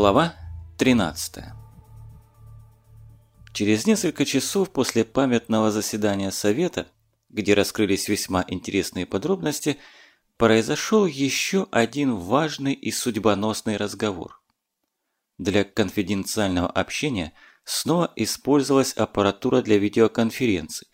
Глава 13 Через несколько часов после памятного заседания Совета, где раскрылись весьма интересные подробности, произошел еще один важный и судьбоносный разговор. Для конфиденциального общения снова использовалась аппаратура для видеоконференций,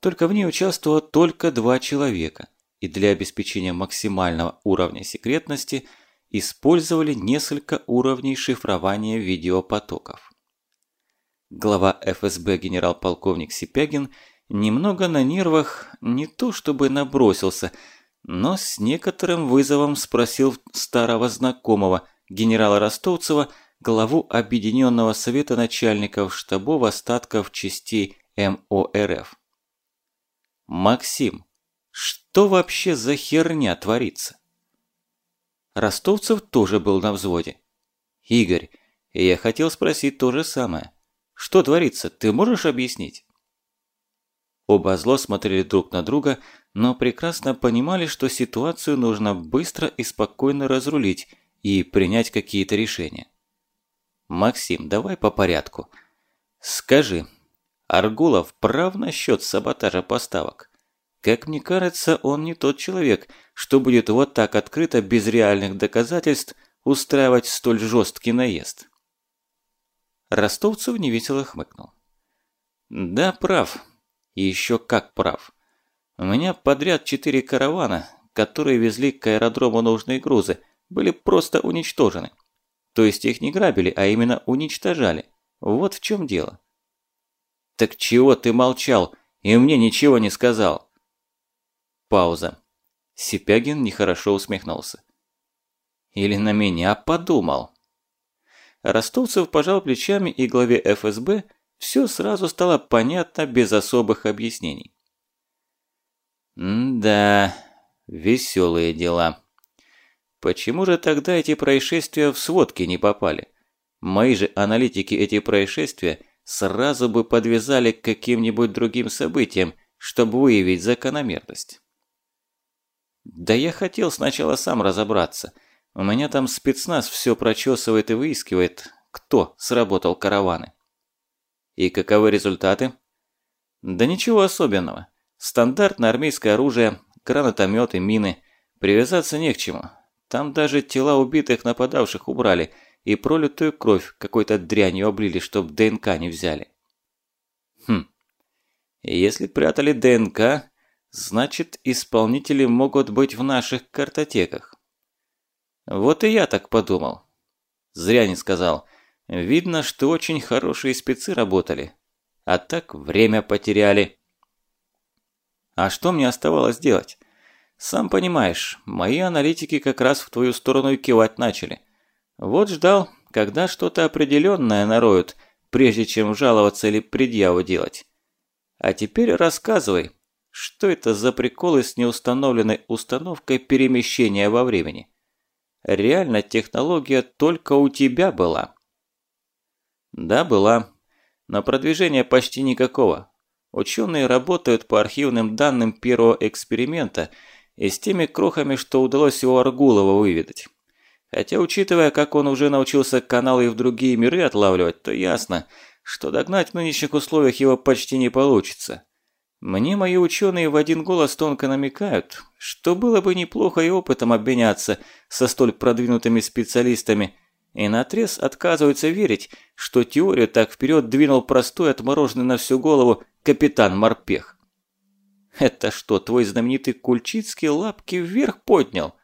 только в ней участвовало только два человека, и для обеспечения максимального уровня секретности – использовали несколько уровней шифрования видеопотоков. Глава ФСБ генерал-полковник Сипягин немного на нервах не то чтобы набросился, но с некоторым вызовом спросил старого знакомого генерала Ростовцева, главу Объединенного совета начальников штабов остатков частей МОРФ. «Максим, что вообще за херня творится?» Ростовцев тоже был на взводе. «Игорь, я хотел спросить то же самое. Что творится, ты можешь объяснить?» Оба зло смотрели друг на друга, но прекрасно понимали, что ситуацию нужно быстро и спокойно разрулить и принять какие-то решения. «Максим, давай по порядку. Скажи, Аргулов прав насчет саботажа поставок? Как мне кажется, он не тот человек, что будет вот так открыто, без реальных доказательств, устраивать столь жесткий наезд. Ростовцев невесело хмыкнул. Да, прав. И еще как прав. У меня подряд четыре каравана, которые везли к аэродрому нужные грузы, были просто уничтожены. То есть их не грабили, а именно уничтожали. Вот в чем дело. Так чего ты молчал и мне ничего не сказал? Пауза. Сипягин нехорошо усмехнулся. Или на меня подумал. Ростовцев пожал плечами и главе ФСБ все сразу стало понятно без особых объяснений. «Да, веселые дела. Почему же тогда эти происшествия в сводки не попали? Мои же аналитики эти происшествия сразу бы подвязали к каким-нибудь другим событиям, чтобы выявить закономерность». Да я хотел сначала сам разобраться. У меня там спецназ все прочесывает и выискивает, кто сработал караваны. И каковы результаты? Да ничего особенного. Стандартное армейское оружие, гранатометы, мины. Привязаться не к чему. Там даже тела убитых нападавших убрали и пролитую кровь какой-то дрянью облили, чтоб ДНК не взяли. Хм. Если прятали ДНК, Значит, исполнители могут быть в наших картотеках. Вот и я так подумал. Зря не сказал. Видно, что очень хорошие спецы работали. А так время потеряли. А что мне оставалось делать? Сам понимаешь, мои аналитики как раз в твою сторону кивать начали. Вот ждал, когда что-то определенное нароют, прежде чем жаловаться или предъяву делать. А теперь рассказывай, что это за приколы с неустановленной установкой перемещения во времени? Реально технология только у тебя была? Да, была. Но продвижения почти никакого. Ученые работают по архивным данным первого эксперимента и с теми крохами, что удалось у Аргулова выведать. Хотя, учитывая, как он уже научился каналы в другие миры отлавливать, то ясно, что догнать в нынешних условиях его почти не получится. Мне мои ученые в один голос тонко намекают, что было бы неплохо и опытом обменяться со столь продвинутыми специалистами, и наотрез отказываются верить, что теорию так вперед двинул простой отмороженный на всю голову капитан Морпех. Это что, твой знаменитый Кульчицкий лапки вверх поднял?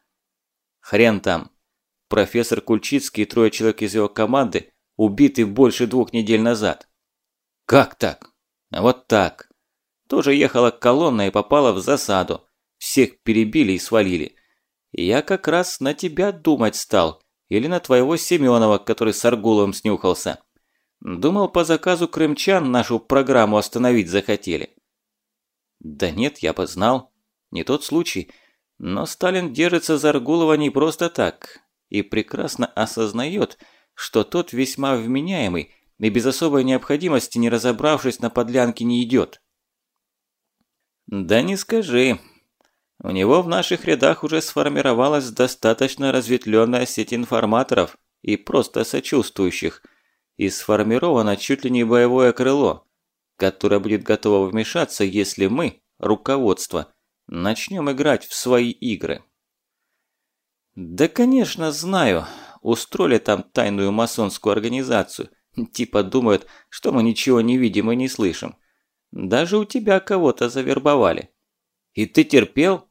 Хрен там. Профессор Кульчицкий и трое человек из его команды убиты больше двух недель назад. Как так? Вот так. Тоже ехала колонна и попала в засаду. Всех перебили и свалили. Я как раз на тебя думать стал. Или на твоего Семенова, который с Аргуловым снюхался. Думал, по заказу крымчан нашу программу остановить захотели. Да нет, я бы знал. Не тот случай. Но Сталин держится за Аргулова не просто так. И прекрасно осознает, что тот весьма вменяемый и без особой необходимости, не разобравшись на подлянке, не идет. Да не скажи. У него в наших рядах уже сформировалась достаточно разветвленная сеть информаторов и просто сочувствующих, и сформировано чуть ли не боевое крыло, которое будет готово вмешаться, если мы, руководство, начнем играть в свои игры. Да, конечно, знаю. Устроили там тайную масонскую организацию. Типа думают, что мы ничего не видим и не слышим. Даже у тебя кого-то завербовали. И ты терпел?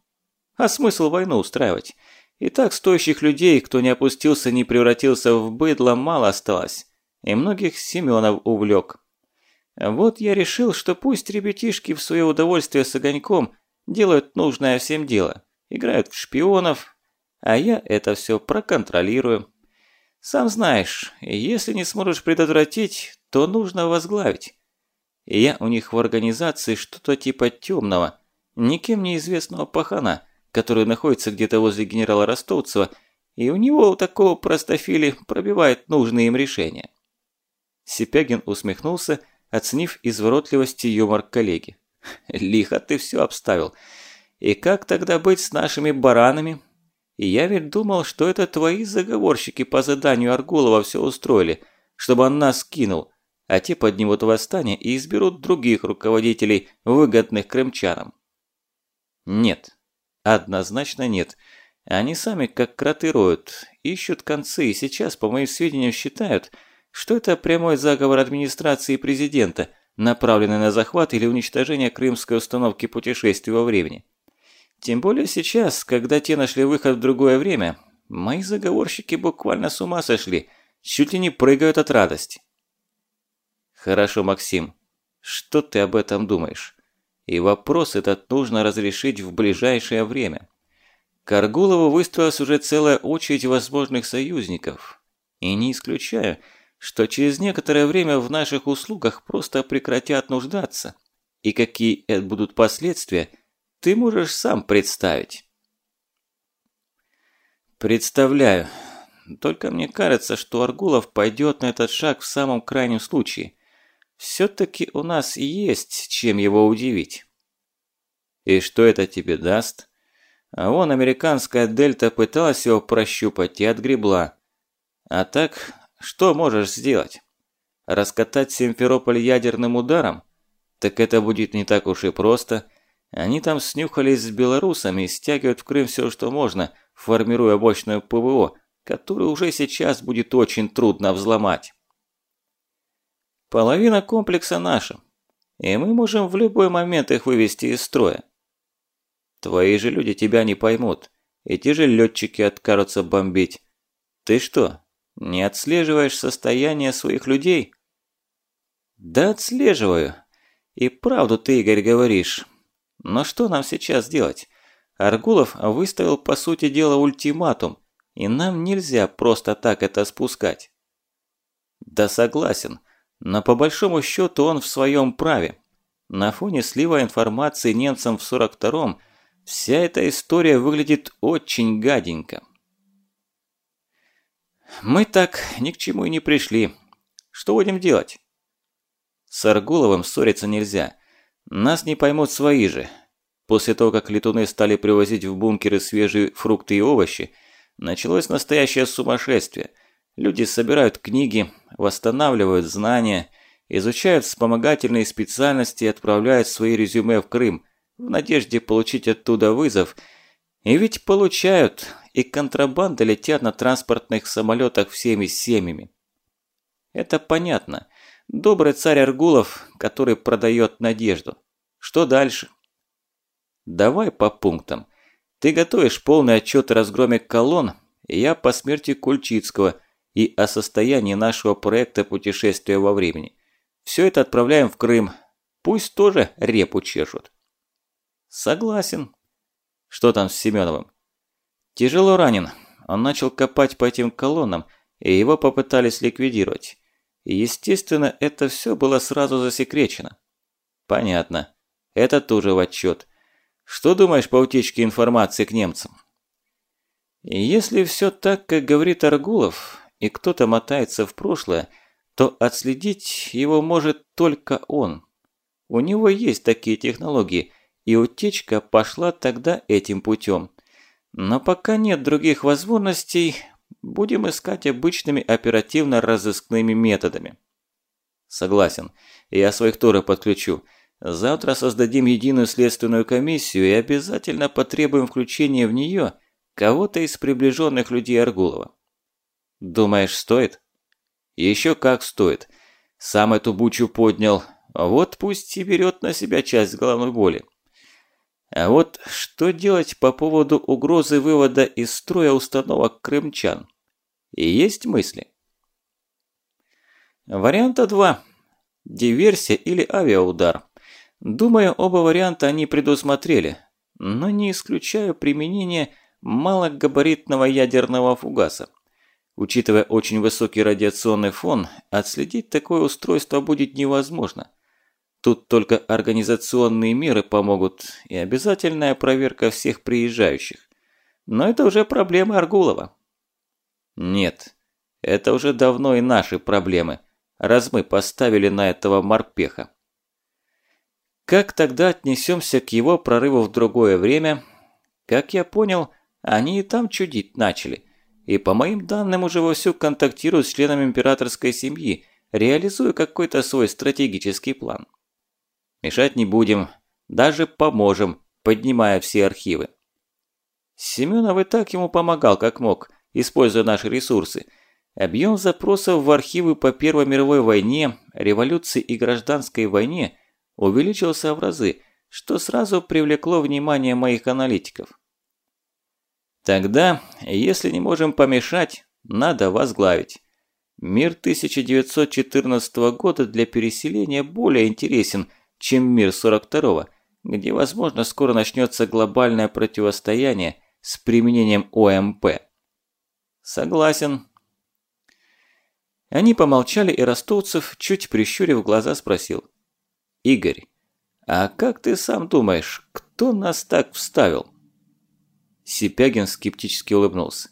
А смысл войну устраивать? И так стоящих людей, кто не опустился, не превратился в быдло, мало осталось. И многих Семенов увлек. Вот я решил, что пусть ребятишки в свое удовольствие с огоньком делают нужное всем дело. Играют в шпионов, а я это все проконтролирую. Сам знаешь, если не сможешь предотвратить, то нужно возглавить. Я у них в организации что-то типа темного, никем неизвестного пахана, который находится где-то возле генерала Ростовцева, и у него у такого простофили пробивает нужные им решения. Сипягин усмехнулся, оценив изворотливость и юмор коллеги. «Лихо ты все обставил. И как тогда быть с нашими баранами?» И я ведь думал, что это твои заговорщики по заданию Аргулова все устроили, чтобы он нас кинул, а те поднимут восстание и изберут других руководителей, выгодных крымчанам. Нет. Однозначно нет. Они сами как кроты роют, ищут концы и сейчас, по моим сведениям, считают, что это прямой заговор администрации президента, направленный на захват или уничтожение крымской установки путешествий во времени. Тем более сейчас, когда те нашли выход в другое время, мои заговорщики буквально с ума сошли, чуть ли не прыгают от радости. Хорошо, Максим, что ты об этом думаешь? И вопрос этот нужно разрешить в ближайшее время. Каргулову выстроилась уже целая очередь возможных союзников. И не исключаю, что через некоторое время в наших услугах просто прекратят нуждаться. И какие это будут последствия – ты можешь сам представить. Представляю. Только мне кажется, что Аргулов пойдет на этот шаг в самом крайнем случае. Все-таки у нас есть чем его удивить. И что это тебе даст? А вон американская дельта пыталась его прощупать и отгребла. А так, что можешь сделать? Раскатать Симферополь ядерным ударом? Так это будет не так уж и просто. Они там снюхались с белорусами и стягивают в Крым все, что можно, формируя мощное ПВО, которое уже сейчас будет очень трудно взломать. Половина комплекса наша, и мы можем в любой момент их вывести из строя. Твои же люди тебя не поймут, и те же летчики откажутся бомбить. Ты что, не отслеживаешь состояние своих людей? Да отслеживаю. И правду ты, Игорь, говоришь. Но что нам сейчас делать? Аргулов выставил по сути дела ультиматум, и нам нельзя просто так это спускать. Да согласен, но по большому счету он в своем праве. На фоне слива информации немцам в 42-м вся эта история выглядит очень гаденько. Мы так ни к чему и не пришли. Что будем делать? С Аргуловым ссориться нельзя. Нас не поймут свои же. После того, как летуны стали привозить в бункеры свежие фрукты и овощи, началось настоящее сумасшествие. Люди собирают книги, восстанавливают знания, изучают вспомогательные специальности и отправляют свои резюме в Крым в надежде получить оттуда вызов. И ведь получают, и контрабанда летят на транспортных самолетах всеми семьями. Это понятно. Добрый царь Аргулов, который продает надежду. Что дальше? Давай по пунктам. Ты готовишь полный отчет о разгроме колонн, и я по смерти Кульчицкого и о состоянии нашего проекта путешествия во времени. Все это отправляем в Крым. Пусть тоже репу чешут. Согласен. Что там с Семеновым? Тяжело ранен. Он начал копать по этим колоннам, и его попытались ликвидировать. И, естественно, это все было сразу засекречено. Понятно. Это тоже в отчет. Что думаешь по утечке информации к немцам? Если все так, как говорит Аргулов, и кто-то мотается в прошлое, то отследить его может только он. У него есть такие технологии, и утечка пошла тогда этим путем. Но пока нет других возможностей, будем искать обычными оперативно-розыскными методами. Согласен. Я своих тоже подключу. Завтра создадим единую следственную комиссию и обязательно потребуем включения в нее кого-то из приближенных людей Аргулова. Думаешь, стоит? Еще как стоит. Сам эту бучу поднял. Вот пусть и берет на себя часть головной боли. А вот что делать по поводу угрозы вывода из строя установок крымчан? И есть мысли? Варианта два. Диверсия или авиаудар. Думаю, оба варианта они предусмотрели, но не исключаю применение малогабаритного ядерного фугаса. Учитывая очень высокий радиационный фон, отследить такое устройство будет невозможно. Тут только организационные меры помогут и обязательная проверка всех приезжающих. Но это уже проблема Аргулова. Нет, это уже давно и наши проблемы, раз мы поставили на этого морпеха. Как тогда отнесемся к его прорыву в другое время? Как я понял, они и там чудить начали. И по моим данным уже вовсю контактируют с членами императорской семьи, реализуя какой-то свой стратегический план. Мешать не будем, даже поможем, поднимая все архивы. Семенов и так ему помогал как мог, используя наши ресурсы. Объем запросов в архивы по Первой мировой войне, революции и гражданской войне – увеличился в разы, что сразу привлекло внимание моих аналитиков. Тогда, если не можем помешать, надо возглавить. Мир 1914 года для переселения более интересен, чем мир 42 где, возможно, скоро начнется глобальное противостояние с применением ОМП. Согласен. Они помолчали, и Ростовцев, чуть прищурив глаза, спросил. Игорь, а как ты сам думаешь, кто нас так вставил? Сипягин скептически улыбнулся.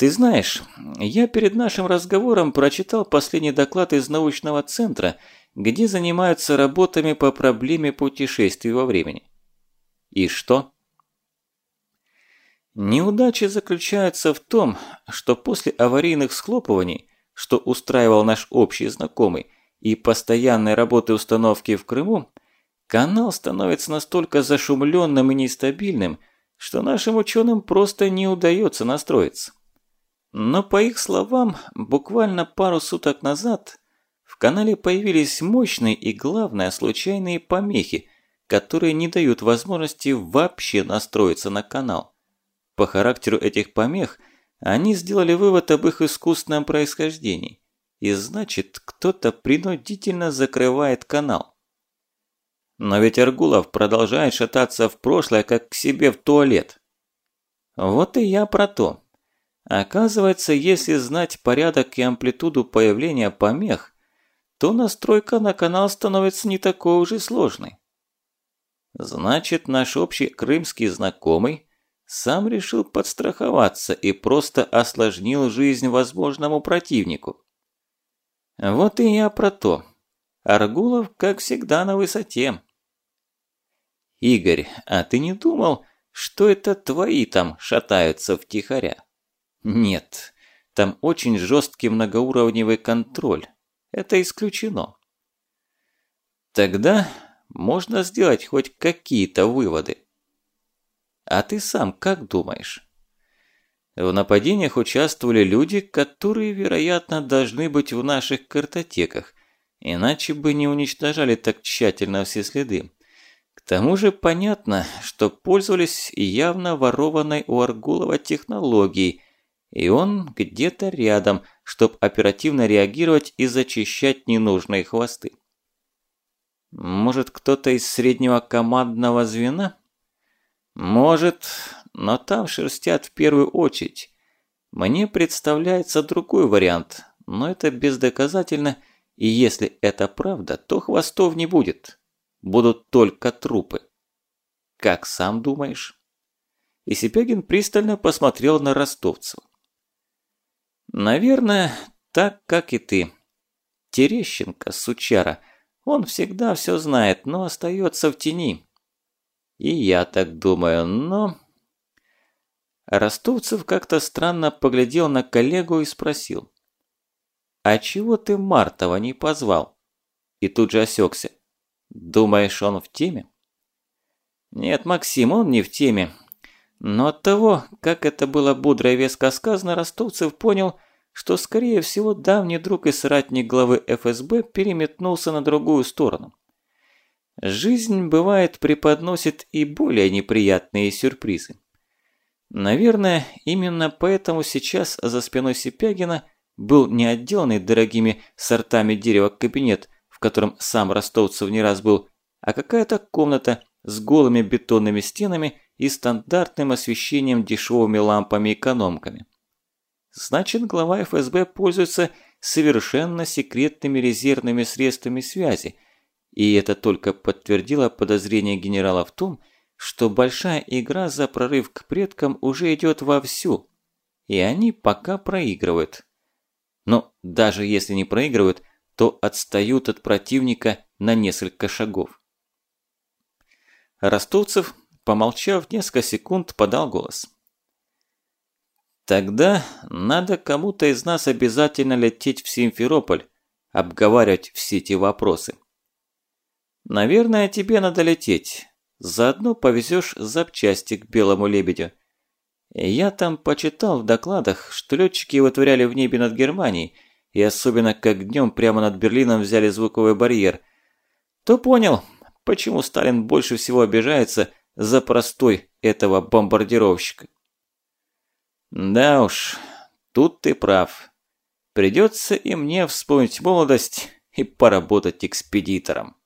Ты знаешь, я перед нашим разговором прочитал последний доклад из научного центра, где занимаются работами по проблеме путешествий во времени. И что? Неудача заключается в том, что после аварийных схлопываний, что устраивал наш общий знакомый, и постоянной работы установки в Крыму, канал становится настолько зашумленным и нестабильным, что нашим ученым просто не удается настроиться. Но по их словам, буквально пару суток назад в канале появились мощные и, главное, случайные помехи, которые не дают возможности вообще настроиться на канал. По характеру этих помех они сделали вывод об их искусственном происхождении. И значит, кто-то принудительно закрывает канал. Но ведь Аргулов продолжает шататься в прошлое, как к себе в туалет. Вот и я про то. Оказывается, если знать порядок и амплитуду появления помех, то настройка на канал становится не такой уж и сложной. Значит, наш общий крымский знакомый сам решил подстраховаться и просто осложнил жизнь возможному противнику. Вот и я про то. Аргулов, как всегда, на высоте. Игорь, а ты не думал, что это твои там шатаются втихаря? Нет, там очень жесткий многоуровневый контроль. Это исключено. Тогда можно сделать хоть какие-то выводы. А ты сам как думаешь? В нападениях участвовали люди, которые, вероятно, должны быть в наших картотеках, иначе бы не уничтожали так тщательно все следы. Тому же понятно, что пользовались явно ворованной у Аргулова технологией, и он где-то рядом, чтобы оперативно реагировать и зачищать ненужные хвосты. Может, кто-то из среднего командного звена? Может, но там шерстят в первую очередь. Мне представляется другой вариант, но это бездоказательно, и если это правда, то хвостов не будет. Будут только трупы. Как сам думаешь? И Сипягин пристально посмотрел на ростовцев. Наверное, так, как и ты. Терещенко, сучара, он всегда все знает, но остается в тени. И я так думаю, но... Ростовцев как-то странно поглядел на коллегу и спросил. «А чего ты Мартова не позвал?» И тут же осекся. «Думаешь, он в теме?» «Нет, Максим, он не в теме. Но от того, как это было бодро и веско сказано, Ростовцев понял, что, скорее всего, давний друг и соратник главы ФСБ переметнулся на другую сторону. Жизнь, бывает, преподносит и более неприятные сюрпризы. Наверное, именно поэтому сейчас за спиной Сипягина был не отделанный дорогими сортами дерева кабинет, котором сам Ростовцев не раз был, а какая-то комната с голыми бетонными стенами и стандартным освещением дешевыми лампами-экономками. Значит, глава ФСБ пользуется совершенно секретными резервными средствами связи, и это только подтвердило подозрение генерала в том, что большая игра за прорыв к предкам уже идет вовсю, и они пока проигрывают. Но даже если не проигрывают, то отстают от противника на несколько шагов. Ростовцев, помолчав несколько секунд, подал голос. «Тогда надо кому-то из нас обязательно лететь в Симферополь, обговаривать все эти вопросы. Наверное, тебе надо лететь, Заодно повезешь запчасти к белому лебедю. Я там почитал в докладах, что летчики вытворяли в небе над Германией, и особенно как днем прямо над Берлином взяли звуковой барьер. То понял, почему Сталин больше всего обижается за простой этого бомбардировщика. Да уж, тут ты прав. Придется и мне вспомнить молодость и поработать экспедитором.